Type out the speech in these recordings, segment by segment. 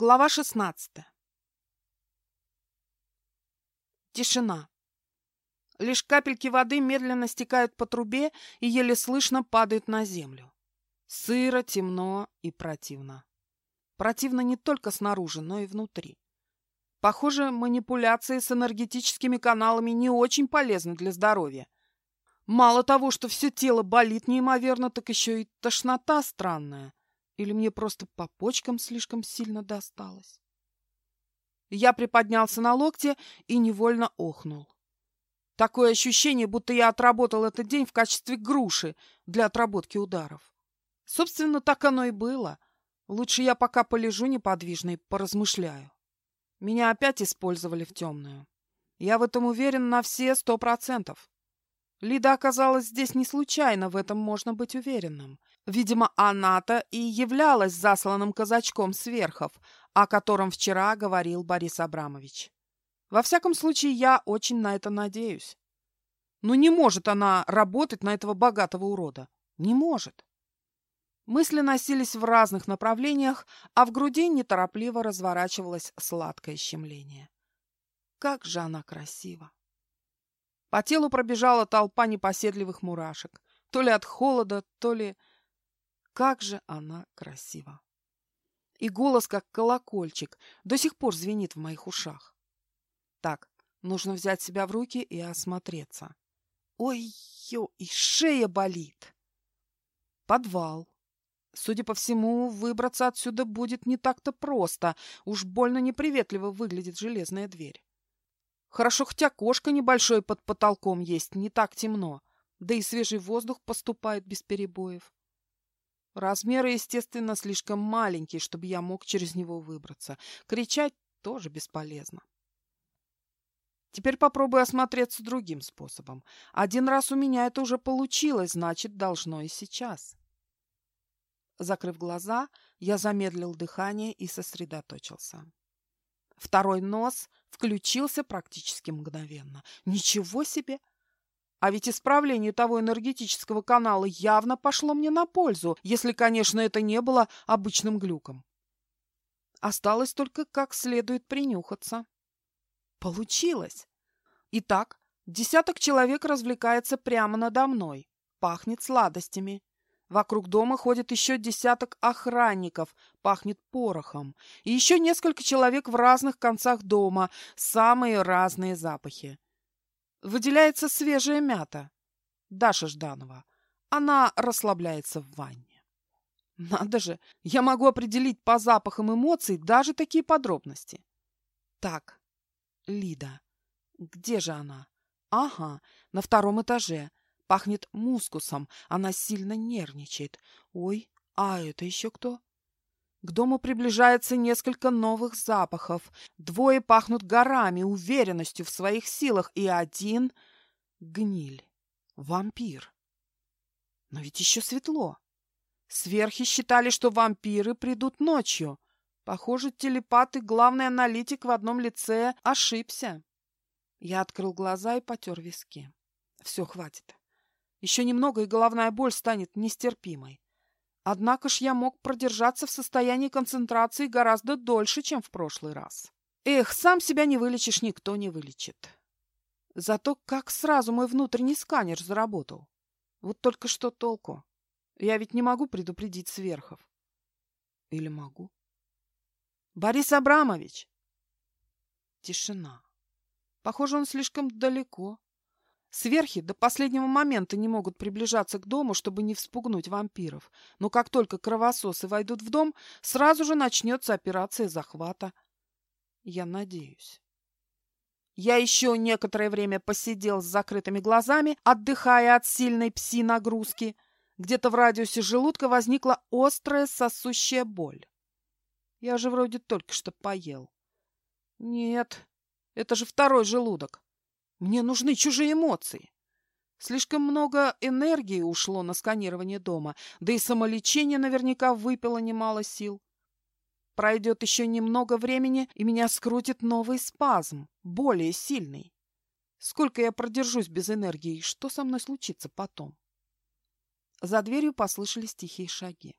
Глава 16. Тишина. Лишь капельки воды медленно стекают по трубе и еле слышно падают на землю. Сыро, темно и противно. Противно не только снаружи, но и внутри. Похоже, манипуляции с энергетическими каналами не очень полезны для здоровья. Мало того, что все тело болит неимоверно, так еще и тошнота странная. Или мне просто по почкам слишком сильно досталось? Я приподнялся на локте и невольно охнул. Такое ощущение, будто я отработал этот день в качестве груши для отработки ударов. Собственно, так оно и было. Лучше я пока полежу неподвижно и поразмышляю. Меня опять использовали в темную. Я в этом уверен на все сто процентов. Лида оказалась здесь не случайно, в этом можно быть уверенным. Видимо, она-то и являлась засланным казачком сверхов, о котором вчера говорил Борис Абрамович. Во всяком случае, я очень на это надеюсь. Ну не может она работать на этого богатого урода. Не может. Мысли носились в разных направлениях, а в груди неторопливо разворачивалось сладкое щемление. Как же она красива! По телу пробежала толпа непоседливых мурашек. То ли от холода, то ли как же она красива! И голос, как колокольчик, до сих пор звенит в моих ушах. Так, нужно взять себя в руки и осмотреться. Ой-ё, и шея болит! Подвал. Судя по всему, выбраться отсюда будет не так-то просто. Уж больно неприветливо выглядит железная дверь. Хорошо, хоть окошко небольшое под потолком есть, не так темно. Да и свежий воздух поступает без перебоев. Размеры, естественно, слишком маленькие, чтобы я мог через него выбраться. Кричать тоже бесполезно. Теперь попробую осмотреться другим способом. Один раз у меня это уже получилось, значит, должно и сейчас. Закрыв глаза, я замедлил дыхание и сосредоточился. Второй нос включился практически мгновенно. Ничего себе! А ведь исправление того энергетического канала явно пошло мне на пользу, если, конечно, это не было обычным глюком. Осталось только как следует принюхаться. Получилось! Итак, десяток человек развлекается прямо надо мной. Пахнет сладостями. Вокруг дома ходит еще десяток охранников, пахнет порохом. И еще несколько человек в разных концах дома, самые разные запахи. Выделяется свежая мята. Даша Жданова. Она расслабляется в ванне. Надо же, я могу определить по запахам эмоций даже такие подробности. Так, Лида. Где же она? Ага, на втором этаже. Пахнет мускусом. Она сильно нервничает. Ой, а это еще кто? К дому приближается несколько новых запахов. Двое пахнут горами, уверенностью в своих силах, и один — гниль, вампир. Но ведь еще светло. Сверхи считали, что вампиры придут ночью. Похоже, телепат и главный аналитик в одном лице ошибся. Я открыл глаза и потер виски. Все, хватит. Еще немного, и головная боль станет нестерпимой. Однако ж я мог продержаться в состоянии концентрации гораздо дольше, чем в прошлый раз. Эх, сам себя не вылечишь, никто не вылечит. Зато как сразу мой внутренний сканер заработал. Вот только что толку. Я ведь не могу предупредить сверхов. Или могу? Борис Абрамович! Тишина. Похоже, он слишком далеко. Сверхи до последнего момента не могут приближаться к дому, чтобы не вспугнуть вампиров. Но как только кровососы войдут в дом, сразу же начнется операция захвата. Я надеюсь. Я еще некоторое время посидел с закрытыми глазами, отдыхая от сильной пси-нагрузки. Где-то в радиусе желудка возникла острая сосущая боль. Я же вроде только что поел. Нет, это же второй желудок. Мне нужны чужие эмоции. Слишком много энергии ушло на сканирование дома, да и самолечение наверняка выпило немало сил. Пройдет еще немного времени, и меня скрутит новый спазм, более сильный. Сколько я продержусь без энергии, что со мной случится потом? За дверью послышались тихие шаги.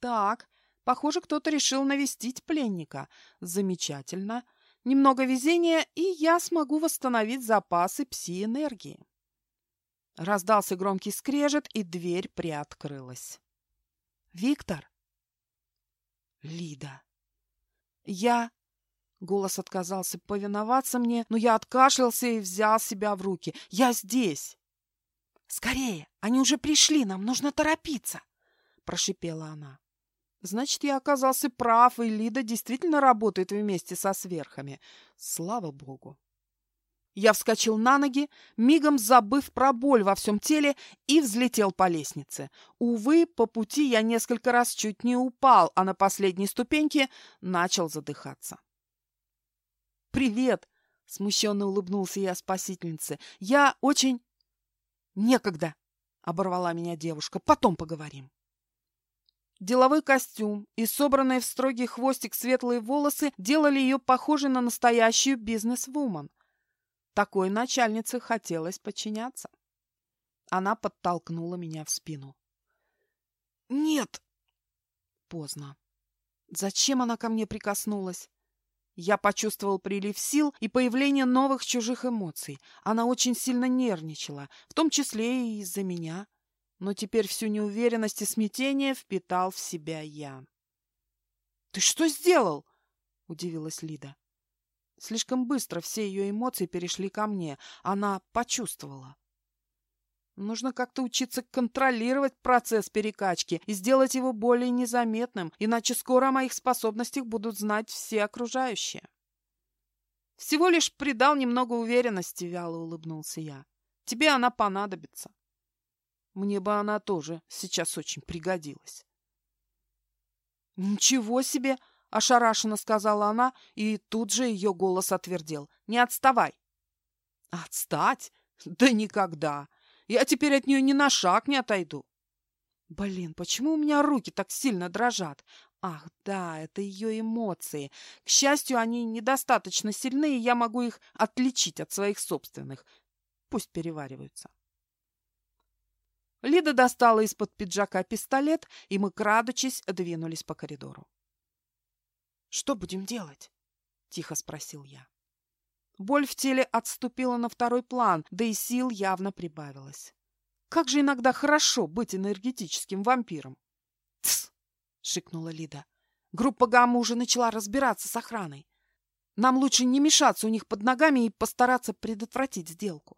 Так, Похоже, кто-то решил навестить пленника. Замечательно. Немного везения, и я смогу восстановить запасы пси-энергии. Раздался громкий скрежет, и дверь приоткрылась. «Виктор?» «Лида!» «Я...» Голос отказался повиноваться мне, но я откашлялся и взял себя в руки. «Я здесь!» «Скорее! Они уже пришли! Нам нужно торопиться!» Прошипела она. Значит, я оказался прав, и Лида действительно работает вместе со сверхами. Слава богу! Я вскочил на ноги, мигом забыв про боль во всем теле, и взлетел по лестнице. Увы, по пути я несколько раз чуть не упал, а на последней ступеньке начал задыхаться. «Привет!» — смущенно улыбнулся я спасительнице. «Я очень...» «Некогда!» — оборвала меня девушка. «Потом поговорим». Деловой костюм и собранные в строгий хвостик светлые волосы делали ее похожей на настоящую бизнес-вумен. Такой начальнице хотелось подчиняться. Она подтолкнула меня в спину. «Нет!» Поздно. Зачем она ко мне прикоснулась? Я почувствовал прилив сил и появление новых чужих эмоций. Она очень сильно нервничала, в том числе и из-за меня. Но теперь всю неуверенность и смятение впитал в себя я. «Ты что сделал?» — удивилась Лида. Слишком быстро все ее эмоции перешли ко мне. Она почувствовала. Нужно как-то учиться контролировать процесс перекачки и сделать его более незаметным, иначе скоро о моих способностях будут знать все окружающие. Всего лишь придал немного уверенности, вяло улыбнулся я. Тебе она понадобится. Мне бы она тоже сейчас очень пригодилась. Ничего себе, ошарашенно сказала она, и тут же ее голос отвердел. Не отставай. Отстать? Да никогда. Я теперь от нее ни на шаг не отойду. Блин, почему у меня руки так сильно дрожат? Ах, да, это ее эмоции. К счастью, они недостаточно сильны, и я могу их отличить от своих собственных. Пусть перевариваются. Лида достала из-под пиджака пистолет, и мы, крадучись, двинулись по коридору. «Что будем делать?» — тихо спросил я. Боль в теле отступила на второй план, да и сил явно прибавилось. Как же иногда хорошо быть энергетическим вампиром. «Тсс!» — шикнула Лида. Группа Гамма уже начала разбираться с охраной. Нам лучше не мешаться у них под ногами и постараться предотвратить сделку.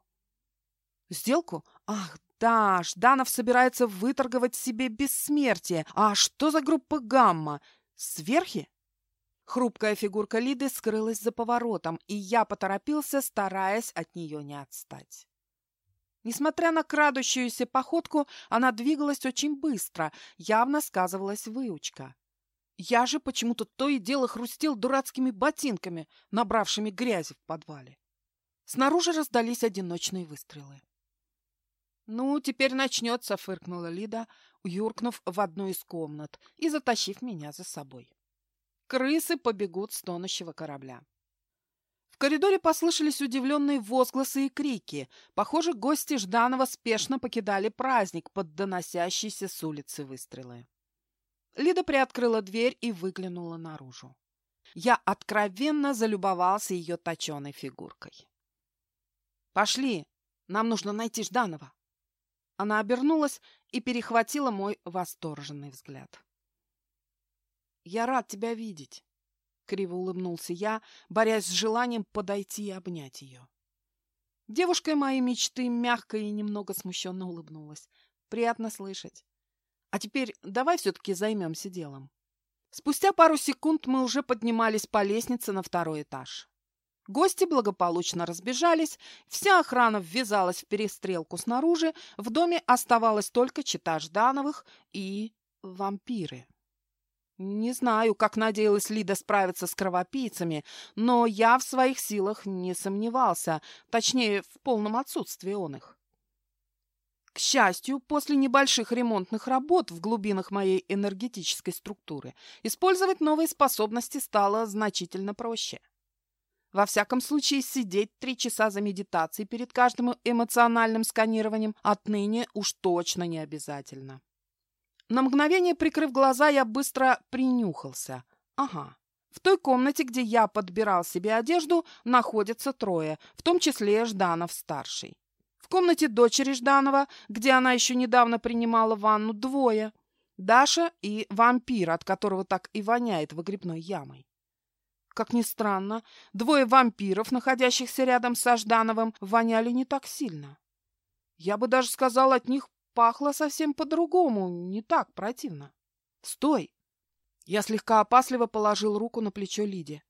Сделку? Ах, да, Жданов собирается выторговать себе бессмертие. А что за группа Гамма? Сверхи? Хрупкая фигурка Лиды скрылась за поворотом, и я поторопился, стараясь от нее не отстать. Несмотря на крадущуюся походку, она двигалась очень быстро, явно сказывалась выучка. Я же почему-то то и дело хрустел дурацкими ботинками, набравшими грязи в подвале. Снаружи раздались одиночные выстрелы. «Ну, теперь начнется», — фыркнула Лида, юркнув в одну из комнат и затащив меня за собой. Крысы побегут с тонущего корабля. В коридоре послышались удивленные возгласы и крики. Похоже, гости Жданова спешно покидали праздник под доносящиеся с улицы выстрелы. Лида приоткрыла дверь и выглянула наружу. Я откровенно залюбовался ее точеной фигуркой. «Пошли! Нам нужно найти Жданова!» Она обернулась и перехватила мой восторженный взгляд. «Я рад тебя видеть», — криво улыбнулся я, борясь с желанием подойти и обнять ее. Девушка моей мечты мягко и немного смущенно улыбнулась. «Приятно слышать. А теперь давай все-таки займемся делом». Спустя пару секунд мы уже поднимались по лестнице на второй этаж. Гости благополучно разбежались, вся охрана ввязалась в перестрелку снаружи, в доме оставалось только чита Ждановых и вампиры. Не знаю, как надеялась Лида справиться с кровопийцами, но я в своих силах не сомневался, точнее, в полном отсутствии он их. К счастью, после небольших ремонтных работ в глубинах моей энергетической структуры использовать новые способности стало значительно проще. Во всяком случае, сидеть три часа за медитацией перед каждым эмоциональным сканированием отныне уж точно не обязательно. На мгновение, прикрыв глаза, я быстро принюхался. Ага. В той комнате, где я подбирал себе одежду, находятся трое, в том числе Жданов-старший. В комнате дочери Жданова, где она еще недавно принимала ванну, двое. Даша и вампир, от которого так и воняет выгребной ямой. Как ни странно, двое вампиров, находящихся рядом со Ждановым, воняли не так сильно. Я бы даже сказал, от них пахло совсем по-другому, не так противно. «Стой!» Я слегка опасливо положил руку на плечо Лиде.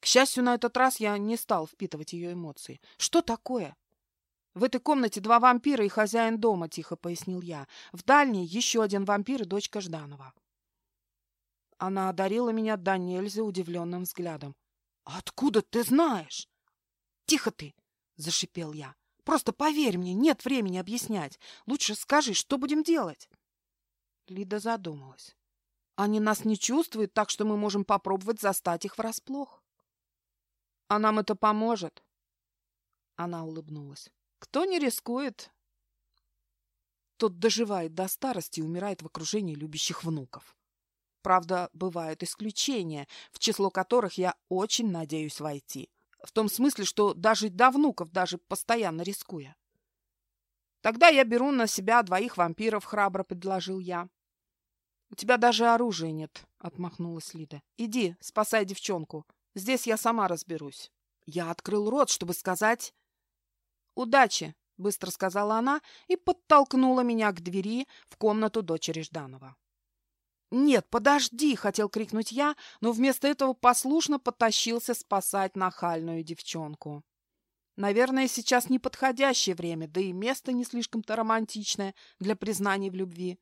К счастью, на этот раз я не стал впитывать ее эмоции. «Что такое?» «В этой комнате два вампира и хозяин дома», — тихо пояснил я. «В дальней еще один вампир и дочка Жданова». Она одарила меня до нельзя удивленным взглядом. «Откуда ты знаешь?» «Тихо ты!» — зашипел я. «Просто поверь мне, нет времени объяснять. Лучше скажи, что будем делать?» Лида задумалась. «Они нас не чувствуют, так что мы можем попробовать застать их врасплох». «А нам это поможет?» Она улыбнулась. «Кто не рискует?» Тот доживает до старости и умирает в окружении любящих внуков. Правда, бывают исключения, в число которых я очень надеюсь войти. В том смысле, что даже до внуков, даже постоянно рискуя. Тогда я беру на себя двоих вампиров, храбро предложил я. У тебя даже оружия нет, отмахнулась Лида. Иди, спасай девчонку. Здесь я сама разберусь. Я открыл рот, чтобы сказать «Удачи!» — быстро сказала она и подтолкнула меня к двери в комнату дочери Жданова. «Нет, подожди!» — хотел крикнуть я, но вместо этого послушно потащился спасать нахальную девчонку. Наверное, сейчас неподходящее время, да и место не слишком-то романтичное для признаний в любви.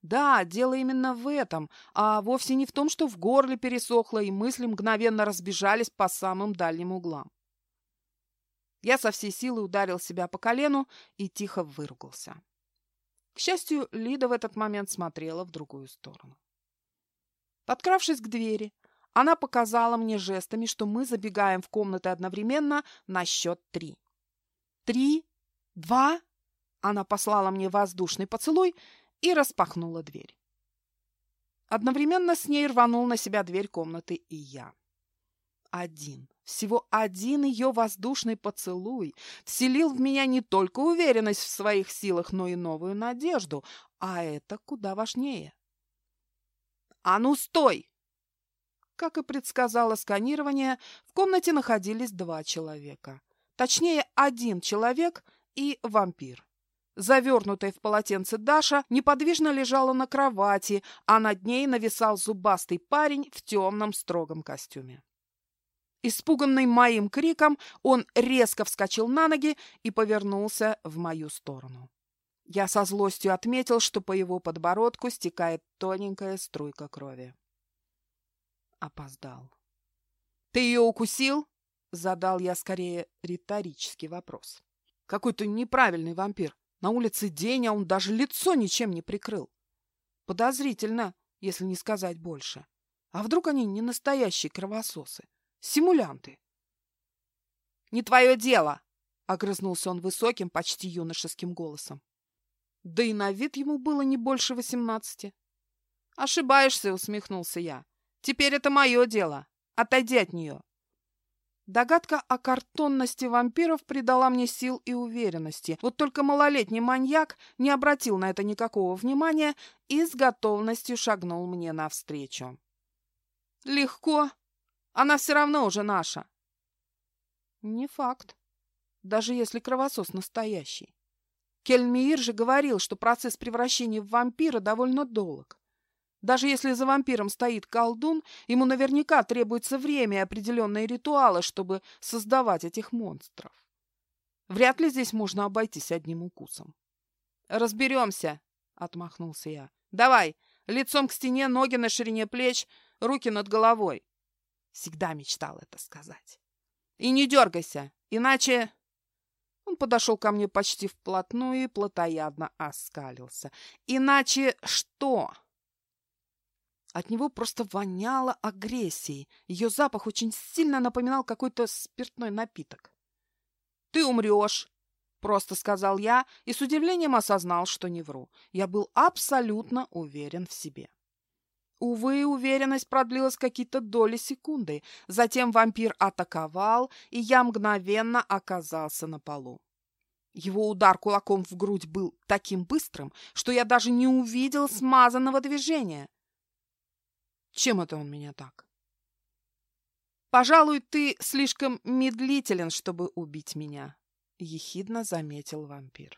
Да, дело именно в этом, а вовсе не в том, что в горле пересохло и мысли мгновенно разбежались по самым дальним углам. Я со всей силы ударил себя по колену и тихо выругался. К счастью, Лида в этот момент смотрела в другую сторону. Подкравшись к двери, она показала мне жестами, что мы забегаем в комнаты одновременно на счет три. «Три, два...» Она послала мне воздушный поцелуй и распахнула дверь. Одновременно с ней рванул на себя дверь комнаты и я. Один, всего один ее воздушный поцелуй вселил в меня не только уверенность в своих силах, но и новую надежду, а это куда важнее. «А ну, стой!» Как и предсказало сканирование, в комнате находились два человека. Точнее, один человек и вампир. Завернутая в полотенце Даша неподвижно лежала на кровати, а над ней нависал зубастый парень в темном строгом костюме. Испуганный моим криком, он резко вскочил на ноги и повернулся в мою сторону. Я со злостью отметил, что по его подбородку стекает тоненькая струйка крови. Опоздал. «Ты ее укусил?» — задал я скорее риторический вопрос. «Какой-то неправильный вампир. На улице день, а он даже лицо ничем не прикрыл. Подозрительно, если не сказать больше. А вдруг они не настоящие кровососы? Симулянты. «Не твое дело!» — огрызнулся он высоким, почти юношеским голосом. Да и на вид ему было не больше восемнадцати. «Ошибаешься», — усмехнулся я. «Теперь это мое дело. Отойди от нее». Догадка о картонности вампиров придала мне сил и уверенности. Вот только малолетний маньяк не обратил на это никакого внимания и с готовностью шагнул мне навстречу. «Легко», она все равно уже наша. Не факт. Даже если кровосос настоящий. Кельмиир же говорил, что процесс превращения в вампира довольно долг. Даже если за вампиром стоит колдун, ему наверняка требуется время и определенные ритуалы, чтобы создавать этих монстров. Вряд ли здесь можно обойтись одним укусом. «Разберемся», — отмахнулся я. «Давай, лицом к стене, ноги на ширине плеч, руки над головой». Всегда мечтал это сказать. И не дергайся, иначе... Он подошел ко мне почти вплотную и плотоядно оскалился. Иначе что? От него просто воняло агрессией. Ее запах очень сильно напоминал какой-то спиртной напиток. Ты умрешь, Просто сказал я и с удивлением осознал, что не вру. Я был абсолютно уверен в себе. Увы, уверенность продлилась какие-то доли секунды. Затем вампир атаковал, и я мгновенно оказался на полу. Его удар кулаком в грудь был таким быстрым, что я даже не увидел смазанного движения. Чем это он меня так? «Пожалуй, ты слишком медлителен, чтобы убить меня», — ехидно заметил вампир.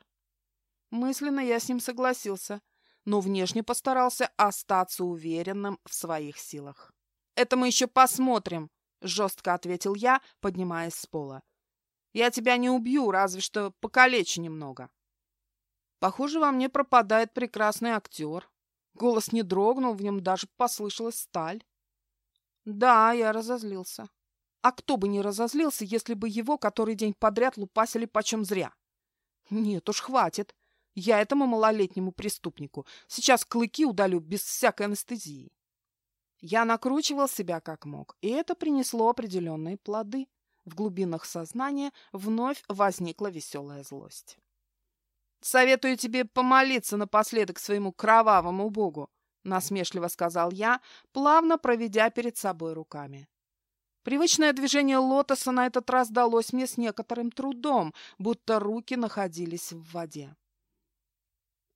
Мысленно я с ним согласился, но внешне постарался остаться уверенным в своих силах. «Это мы еще посмотрим», — жестко ответил я, поднимаясь с пола. Я тебя не убью, разве что покалечу немного. Похоже, во мне пропадает прекрасный актер. Голос не дрогнул, в нем даже послышалась сталь. Да, я разозлился. А кто бы не разозлился, если бы его который день подряд лупасили почем зря? Нет уж, хватит. Я этому малолетнему преступнику сейчас клыки удалю без всякой анестезии. Я накручивал себя как мог, и это принесло определенные плоды. В глубинах сознания вновь возникла веселая злость. «Советую тебе помолиться напоследок своему кровавому богу», насмешливо сказал я, плавно проведя перед собой руками. Привычное движение лотоса на этот раз далось мне с некоторым трудом, будто руки находились в воде.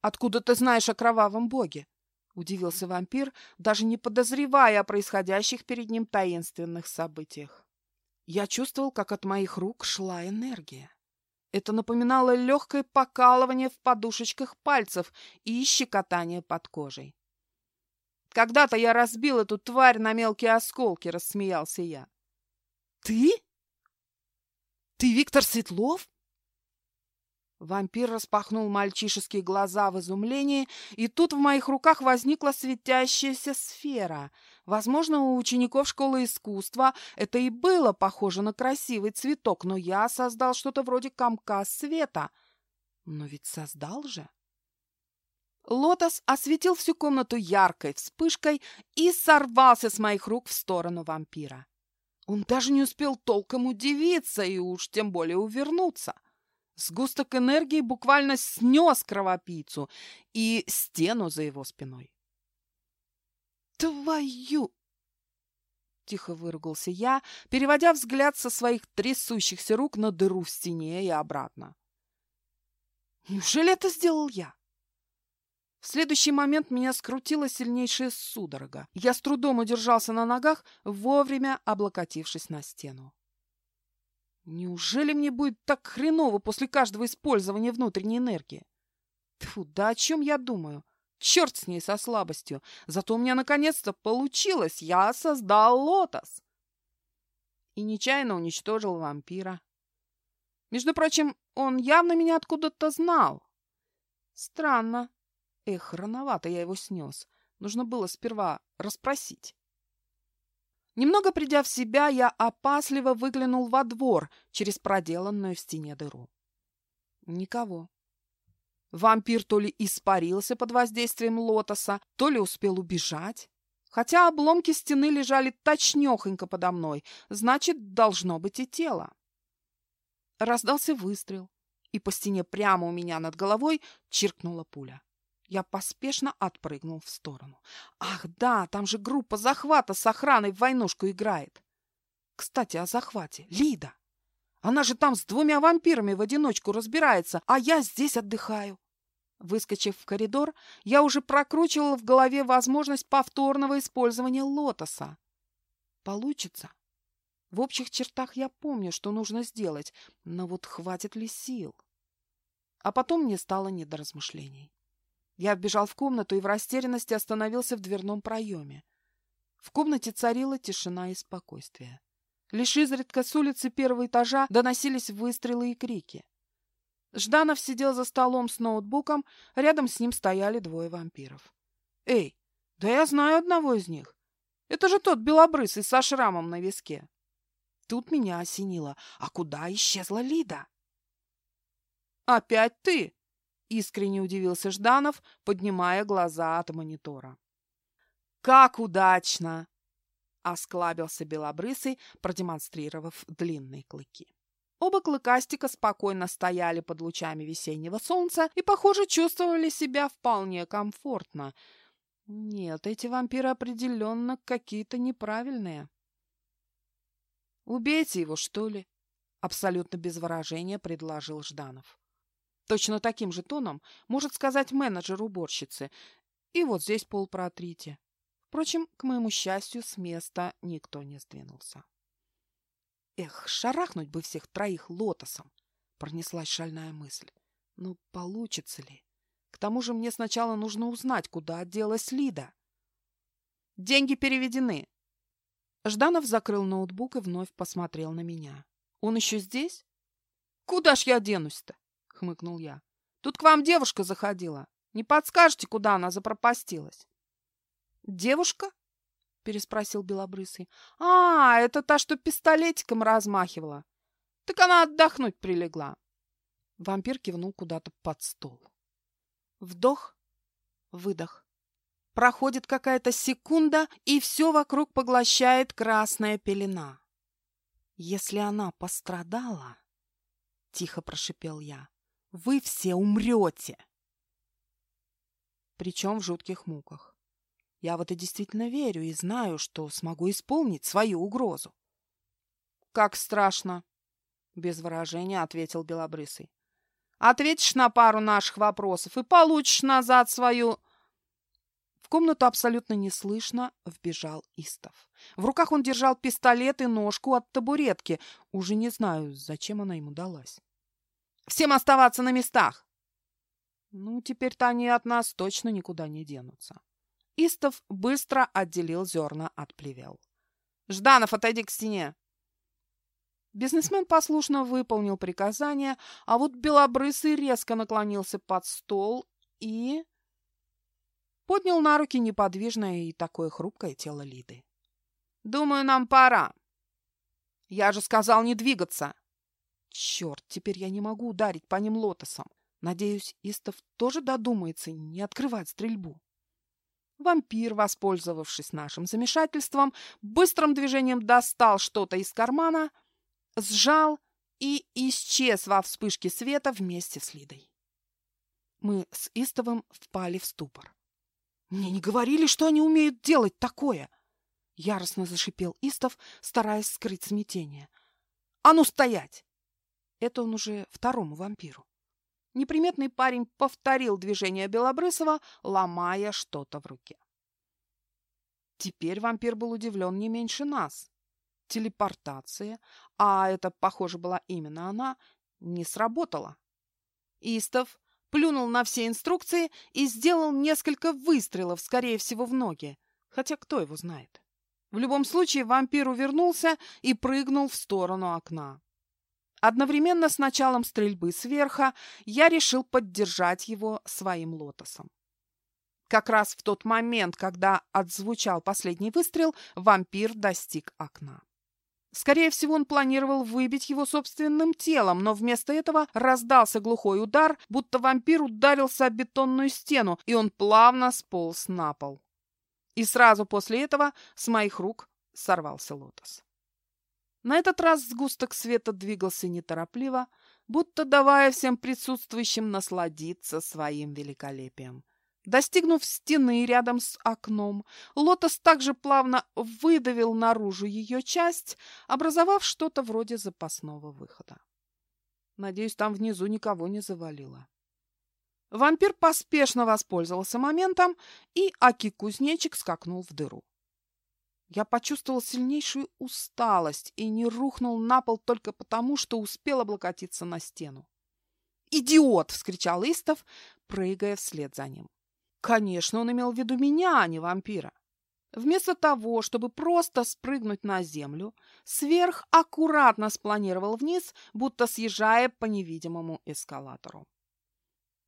«Откуда ты знаешь о кровавом боге?» — удивился вампир, даже не подозревая о происходящих перед ним таинственных событиях. Я чувствовал, как от моих рук шла энергия. Это напоминало легкое покалывание в подушечках пальцев и щекотание под кожей. «Когда-то я разбил эту тварь на мелкие осколки», — рассмеялся я. «Ты? Ты Виктор Светлов?» Вампир распахнул мальчишеские глаза в изумлении, и тут в моих руках возникла светящаяся сфера. Возможно, у учеников школы искусства это и было похоже на красивый цветок, но я создал что-то вроде комка света. Но ведь создал же. Лотос осветил всю комнату яркой вспышкой и сорвался с моих рук в сторону вампира. Он даже не успел толком удивиться и уж тем более увернуться — Сгусток энергии буквально снес кровопийцу и стену за его спиной. «Твою!» — тихо выругался я, переводя взгляд со своих трясущихся рук на дыру в стене и обратно. «Неужели это сделал я?» В следующий момент меня скрутила сильнейшая судорога. Я с трудом удержался на ногах, вовремя облокотившись на стену. Неужели мне будет так хреново после каждого использования внутренней энергии? Тьфу, да о чем я думаю? Черт с ней со слабостью. Зато у меня наконец-то получилось. Я создал лотос. И нечаянно уничтожил вампира. Между прочим, он явно меня откуда-то знал. Странно. Эх, рановато я его снес. Нужно было сперва расспросить. Немного придя в себя, я опасливо выглянул во двор через проделанную в стене дыру. Никого. Вампир то ли испарился под воздействием лотоса, то ли успел убежать. Хотя обломки стены лежали точнёхонько подо мной, значит, должно быть и тело. Раздался выстрел, и по стене прямо у меня над головой чиркнула пуля. Я поспешно отпрыгнул в сторону. Ах, да, там же группа захвата с охраной в войнушку играет. Кстати, о захвате. Лида. Она же там с двумя вампирами в одиночку разбирается, а я здесь отдыхаю. Выскочив в коридор, я уже прокручивала в голове возможность повторного использования лотоса. Получится. В общих чертах я помню, что нужно сделать, но вот хватит ли сил? А потом мне стало не до размышлений. Я вбежал в комнату и в растерянности остановился в дверном проеме. В комнате царила тишина и спокойствие. Лишь изредка с улицы первого этажа доносились выстрелы и крики. Жданов сидел за столом с ноутбуком, рядом с ним стояли двое вампиров. «Эй, да я знаю одного из них. Это же тот белобрысый со шрамом на виске». Тут меня осенило. А куда исчезла Лида? «Опять ты?» Искренне удивился Жданов, поднимая глаза от монитора. «Как удачно!» — осклабился Белобрысый, продемонстрировав длинные клыки. Оба клыкастика спокойно стояли под лучами весеннего солнца и, похоже, чувствовали себя вполне комфортно. Нет, эти вампиры определенно какие-то неправильные. «Убейте его, что ли?» — абсолютно без выражения предложил Жданов. Точно таким же тоном может сказать менеджер уборщицы. И вот здесь пол протрите. Впрочем, к моему счастью, с места никто не сдвинулся. Эх, шарахнуть бы всех троих лотосом, пронеслась шальная мысль. Ну, получится ли? К тому же мне сначала нужно узнать, куда делась Лида. Деньги переведены. Жданов закрыл ноутбук и вновь посмотрел на меня. Он еще здесь? Куда ж я денусь-то? Хмыкнул я. Тут к вам девушка заходила. Не подскажете, куда она запропастилась? Девушка? переспросил Белобрысый. «А, это та, что пистолетиком размахивала. Так она отдохнуть прилегла». Вампир кивнул куда-то под стол. Вдох, выдох. Проходит какая-то секунда, и все вокруг поглощает красная пелена. «Если она пострадала, — тихо прошипел я, — вы все умрете!» Причем в жутких муках. Я в это действительно верю и знаю, что смогу исполнить свою угрозу. «Как страшно!» — без выражения ответил Белобрысый. «Ответишь на пару наших вопросов и получишь назад свою...» В комнату абсолютно неслышно вбежал Истов. В руках он держал пистолет и ножку от табуретки. Уже не знаю, зачем она ему далась. «Всем оставаться на местах!» «Ну, теперь-то они от нас точно никуда не денутся». Истов быстро отделил зерна от плевел. «Жданов, отойди к стене!» Бизнесмен послушно выполнил приказание, а вот Белобрысый резко наклонился под стол и... поднял на руки неподвижное и такое хрупкое тело Лиды. «Думаю, нам пора!» «Я же сказал не двигаться!» «Черт, теперь я не могу ударить по ним лотосом. Надеюсь, Истов тоже додумается не открывать стрельбу». Вампир, воспользовавшись нашим замешательством, быстрым движением достал что-то из кармана, сжал и исчез во вспышке света вместе с Лидой. Мы с Истовым впали в ступор. «Мне не говорили, что они умеют делать такое!» Яростно зашипел Истов, стараясь скрыть смятение. «А ну стоять!» Это он уже второму вампиру. Неприметный парень повторил движение Белобрысова, ломая что-то в руке. Теперь вампир был удивлен не меньше нас. Телепортация, а это, похоже, была именно она, не сработала. Истов плюнул на все инструкции и сделал несколько выстрелов, скорее всего, в ноги. Хотя кто его знает. В любом случае вампир увернулся и прыгнул в сторону окна. Одновременно с началом стрельбы сверха я решил поддержать его своим лотосом. Как раз в тот момент, когда отзвучал последний выстрел, вампир достиг окна. Скорее всего, он планировал выбить его собственным телом, но вместо этого раздался глухой удар, будто вампир ударился о бетонную стену, и он плавно сполз на пол. И сразу после этого с моих рук сорвался лотос. На этот раз сгусток света двигался неторопливо, будто давая всем присутствующим насладиться своим великолепием. Достигнув стены рядом с окном, лотос также плавно выдавил наружу ее часть, образовав что-то вроде запасного выхода. Надеюсь, там внизу никого не завалило. Вампир поспешно воспользовался моментом, и Аки-кузнечик скакнул в дыру. Я почувствовал сильнейшую усталость и не рухнул на пол только потому, что успел облокотиться на стену. «Идиот!» — вскричал Истов, прыгая вслед за ним. Конечно, он имел в виду меня, а не вампира. Вместо того, чтобы просто спрыгнуть на землю, сверх аккуратно спланировал вниз, будто съезжая по невидимому эскалатору.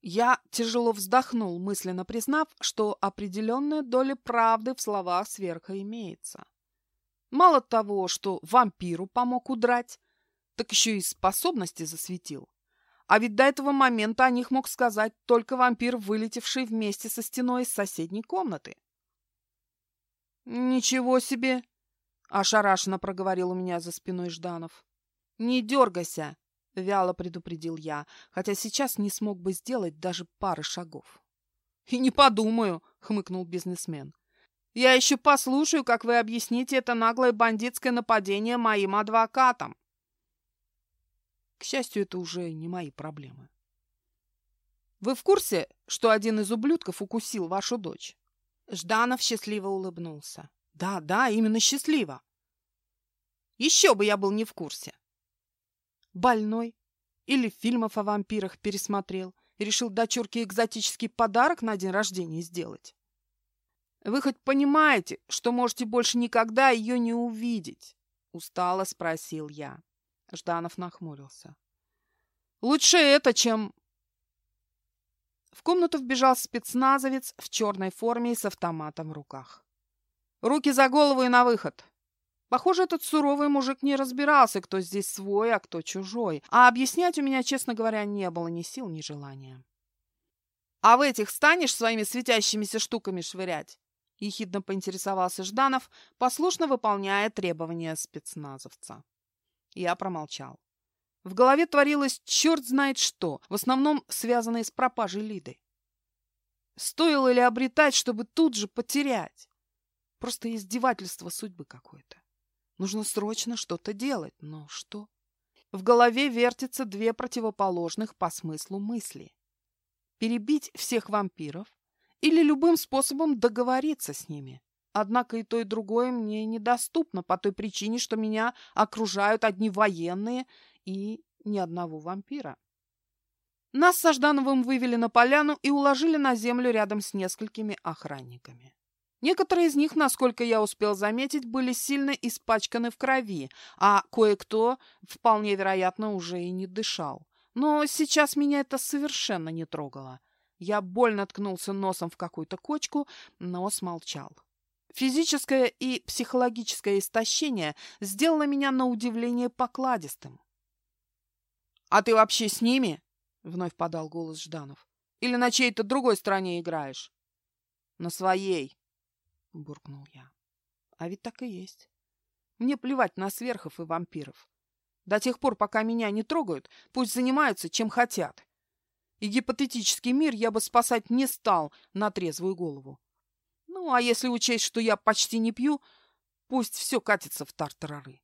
Я тяжело вздохнул, мысленно признав, что определенная доля правды в словах сверха имеется. Мало того, что вампиру помог удрать, так еще и способности засветил. А ведь до этого момента о них мог сказать только вампир, вылетевший вместе со стеной из соседней комнаты. «Ничего себе!» — ошарашенно проговорил у меня за спиной Жданов. «Не дергайся!» — вяло предупредил я, хотя сейчас не смог бы сделать даже пары шагов. «И не подумаю!» — хмыкнул бизнесмен. «Я еще послушаю, как вы объясните это наглое бандитское нападение моим адвокатам!» К счастью, это уже не мои проблемы. «Вы в курсе, что один из ублюдков укусил вашу дочь?» Жданов счастливо улыбнулся. «Да, да, именно счастливо!» «Еще бы я был не в курсе!» Больной? Или фильмов о вампирах пересмотрел решил дочурке экзотический подарок на день рождения сделать? Вы хоть понимаете, что можете больше никогда ее не увидеть? Устало спросил я. Жданов нахмурился. Лучше это, чем... В комнату вбежал спецназовец в черной форме и с автоматом в руках. «Руки за голову и на выход!» Похоже, этот суровый мужик не разбирался, кто здесь свой, а кто чужой. А объяснять у меня, честно говоря, не было ни сил, ни желания. «А в этих станешь своими светящимися штуками швырять?» — ехидно поинтересовался Жданов, послушно выполняя требования спецназовца. Я промолчал. В голове творилось черт знает что, в основном связанное с пропажей Лиды. Стоило ли обретать, чтобы тут же потерять? Просто издевательство судьбы какое-то. Нужно срочно что-то делать. Но что? В голове вертятся две противоположных по смыслу мысли. Перебить всех вампиров или любым способом договориться с ними. Однако и то, и другое мне недоступно по той причине, что меня окружают одни военные и ни одного вампира. Нас с Ждановым вывели на поляну и уложили на землю рядом с несколькими охранниками. Некоторые из них, насколько я успел заметить, были сильно испачканы в крови, а кое-кто, вполне вероятно, уже и не дышал. Но сейчас меня это совершенно не трогало. Я больно ткнулся носом в какую-то кочку, но смолчал. Физическое и психологическое истощение сделало меня на удивление покладистым. «А ты вообще с ними?» — вновь подал голос Жданов. «Или на чьей-то другой стороне играешь?» «На своей», — буркнул я. А ведь так и есть. Мне плевать на сверхов и вампиров. До тех пор, пока меня не трогают, пусть занимаются, чем хотят. И гипотетический мир я бы спасать не стал на трезвую голову. Ну, а если учесть, что я почти не пью, пусть все катится в тартарары.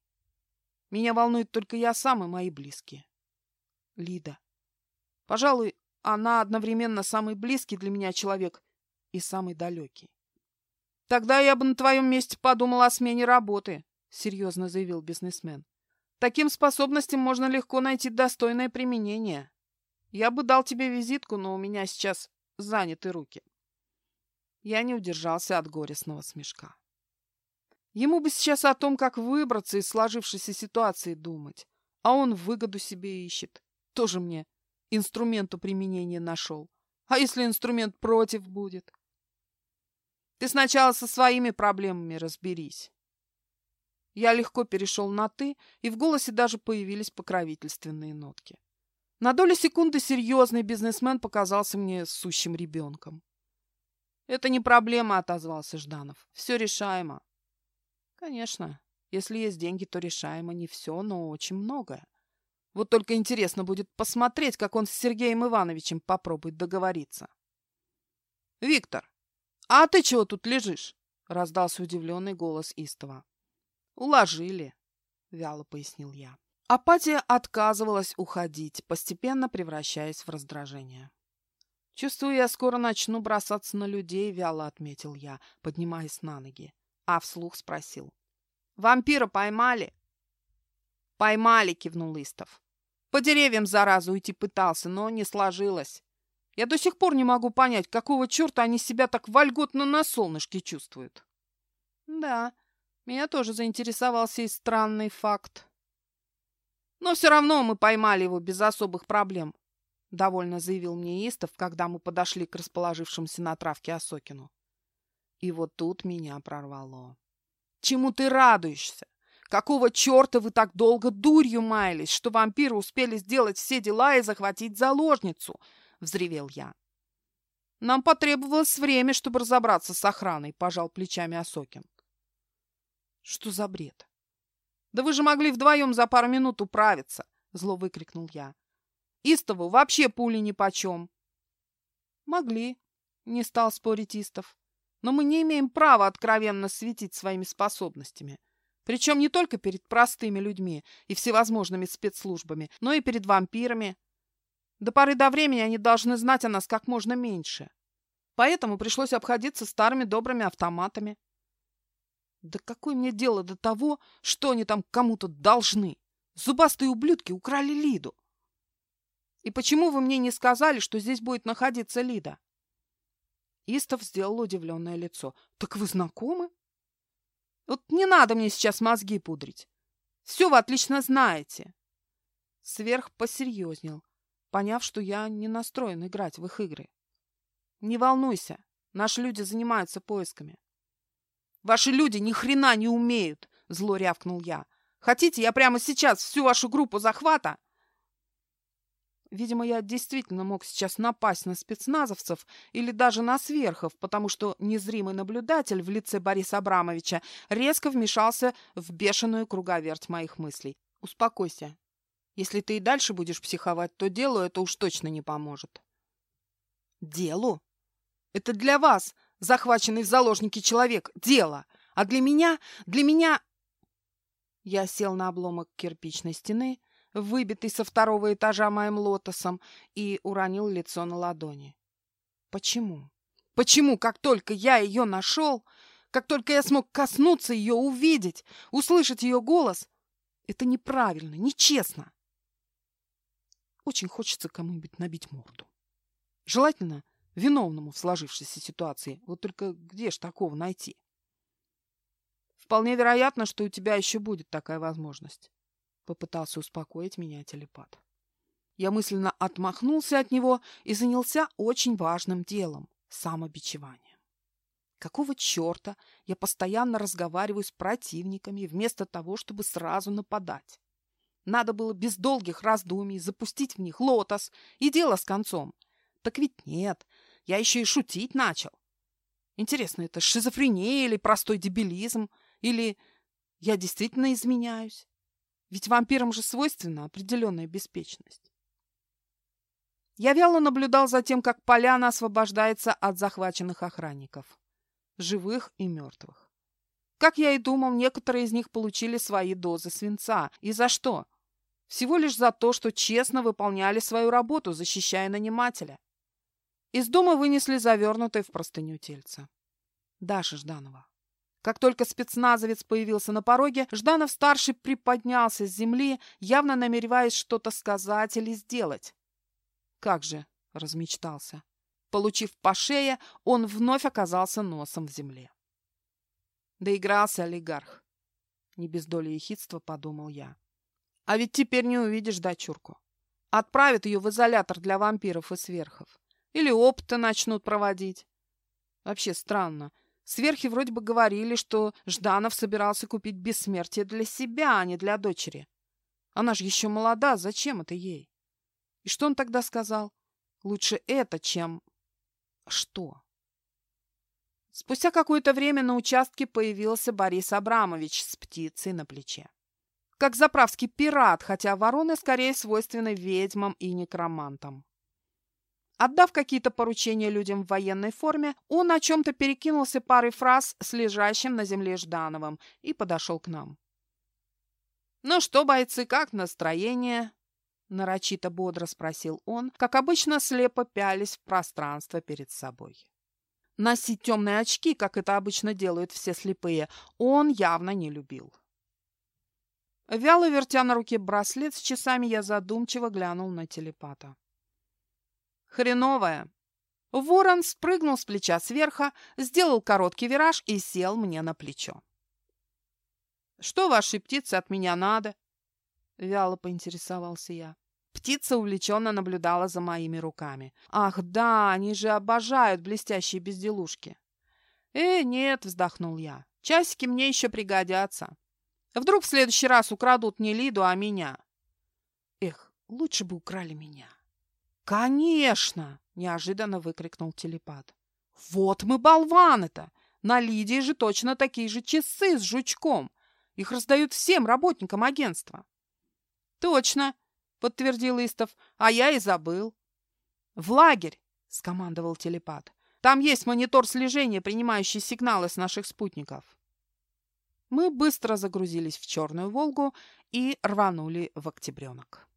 Меня волнует только я сам и мои близкие. Лида. Пожалуй, она одновременно самый близкий для меня человек и самый далекий. «Тогда я бы на твоем месте подумал о смене работы», — серьезно заявил бизнесмен. «Таким способностям можно легко найти достойное применение. Я бы дал тебе визитку, но у меня сейчас заняты руки». Я не удержался от горестного смешка. Ему бы сейчас о том, как выбраться из сложившейся ситуации думать, а он выгоду себе ищет. Тоже мне инструменту применения нашел. А если инструмент против будет? Ты сначала со своими проблемами разберись. Я легко перешел на «ты», и в голосе даже появились покровительственные нотки. На долю секунды серьезный бизнесмен показался мне сущим ребенком. «Это не проблема», — отозвался Жданов. «Все решаемо». «Конечно. Если есть деньги, то решаемо не все, но очень многое. Вот только интересно будет посмотреть, как он с Сергеем Ивановичем попробует договориться». «Виктор, «А ты чего тут лежишь?» — раздался удивленный голос Истова. «Уложили», — вяло пояснил я. Апатия отказывалась уходить, постепенно превращаясь в раздражение. «Чувствую, я скоро начну бросаться на людей», — вяло отметил я, поднимаясь на ноги. А вслух спросил. «Вампира поймали?» «Поймали», — кивнул Истов. «По деревьям, заразу, уйти пытался, но не сложилось. Я до сих пор не могу понять, какого черта они себя так вольготно на солнышке чувствуют. Да, меня тоже заинтересовал сей странный факт. Но все равно мы поймали его без особых проблем, — довольно заявил мне Истов, когда мы подошли к расположившемуся на травке Осокину. И вот тут меня прорвало. Чему ты радуешься? Какого черта вы так долго дурью маялись, что вампиры успели сделать все дела и захватить заложницу? — взревел я. «Нам потребовалось время, чтобы разобраться с охраной», — пожал плечами Осокин. «Что за бред? Да вы же могли вдвоем за пару минут управиться, зло выкрикнул я. Истову вообще пули нипочем. Могли, не стал спорить Истов. Но мы не имеем права откровенно светить своими способностями. Причем не только перед простыми людьми и всевозможными спецслужбами, но и перед вампирами. До поры до времени они должны знать о нас как можно меньше. Поэтому пришлось обходиться старыми добрыми автоматами. Да какое мне дело до того, что они там кому-то должны? Зубастые ублюдки украли Лиду. И почему вы мне не сказали, что здесь будет находиться Лида? Истов сделал удивленное лицо. Так вы знакомы? Вот не надо мне сейчас мозги пудрить. Все вы отлично знаете. Сверх посерьезнел, поняв, что я не настроен играть в их игры. Не волнуйся, наши люди занимаются поисками. Ваши люди ни хрена не умеют, зло рявкнул я. Хотите, я прямо сейчас всю вашу группу захвата? Видимо, я действительно мог сейчас напасть на спецназовцев или даже на сверхов, потому что незримый наблюдатель в лице Бориса Абрамовича резко вмешался в бешеную круговерть моих мыслей. Успокойся. Если ты и дальше будешь психовать, то делу это уж точно не поможет. Делу? Это для вас, захваченный в заложники человек, дело. А для меня, для меня... Я сел на обломок кирпичной стены, выбитый со второго этажа моим лотосом, и уронил лицо на ладони. Почему? Почему, как только я ее нашел, как только я смог коснуться ее, увидеть, услышать ее голос, это неправильно, нечестно. Очень хочется кому-нибудь набить морду. Желательно виновному в сложившейся ситуации. Вот только где ж такого найти? Вполне вероятно, что у тебя еще будет такая возможность. Попытался успокоить меня телепат. Я мысленно отмахнулся от него и занялся очень важным делом – самобичеванием. Какого черта я постоянно разговариваю с противниками вместо того, чтобы сразу нападать? Надо было без долгих раздумий запустить в них лотос и дело с концом. Так ведь нет, я еще и шутить начал. Интересно, это шизофрения или простой дебилизм? Или я действительно изменяюсь? Ведь вампирам же свойственна определенная беспечность. Я вяло наблюдал за тем, как поляна освобождается от захваченных охранников. Живых и мертвых. Как я и думал, некоторые из них получили свои дозы свинца. И за что? Всего лишь за то, что честно выполняли свою работу, защищая нанимателя. Из дома вынесли завернутое в простыню тельца. Даша Жданова. Как только спецназовец появился на пороге, Жданов-старший приподнялся с земли, явно намереваясь что-то сказать или сделать. «Как же!» — размечтался. Получив по шее, он вновь оказался носом в земле. Доигрался олигарх. Не без доли ехидства подумал я. А ведь теперь не увидишь дочурку. Отправят ее в изолятор для вампиров и сверхов. Или опыты начнут проводить. Вообще странно. Сверхи вроде бы говорили, что Жданов собирался купить бессмертие для себя, а не для дочери. Она же еще молода, зачем это ей? И что он тогда сказал? Лучше это, чем... Что? Спустя какое-то время на участке появился Борис Абрамович с птицей на плече. Как заправский пират, хотя вороны скорее свойственны ведьмам и некромантам. Отдав какие-то поручения людям в военной форме, он о чем-то перекинулся парой фраз с лежащим на земле Ждановым и подошел к нам. «Ну что, бойцы, как настроение?» Нарочито бодро спросил он, как обычно слепо пялись в пространство перед собой. Носить темные очки, как это обычно делают все слепые, он явно не любил. Вяло вертя на руке браслет с часами, я задумчиво глянул на телепата. Хреновая. Ворон спрыгнул с плеча сверху, сделал короткий вираж и сел мне на плечо. «Что вашей птице от меня надо?» Вяло поинтересовался я. Птица увлеченно наблюдала за моими руками. «Ах, да, они же обожают блестящие безделушки!» «Э, нет», — вздохнул я, — «часики мне еще пригодятся. А вдруг в следующий раз украдут не Лиду, а меня. Эх, лучше бы украли меня. Конечно, неожиданно выкрикнул телепат. Вот мы болваны-то! На Лидии же точно такие же часы с жучком. Их раздают всем работникам агентства. Точно, подтвердил Истов, а я и забыл. В лагерь, скомандовал телепат. Там есть монитор слежения, принимающий сигналы с наших спутников. Мы быстро загрузились в «Черную Волгу» и рванули в Октябренок.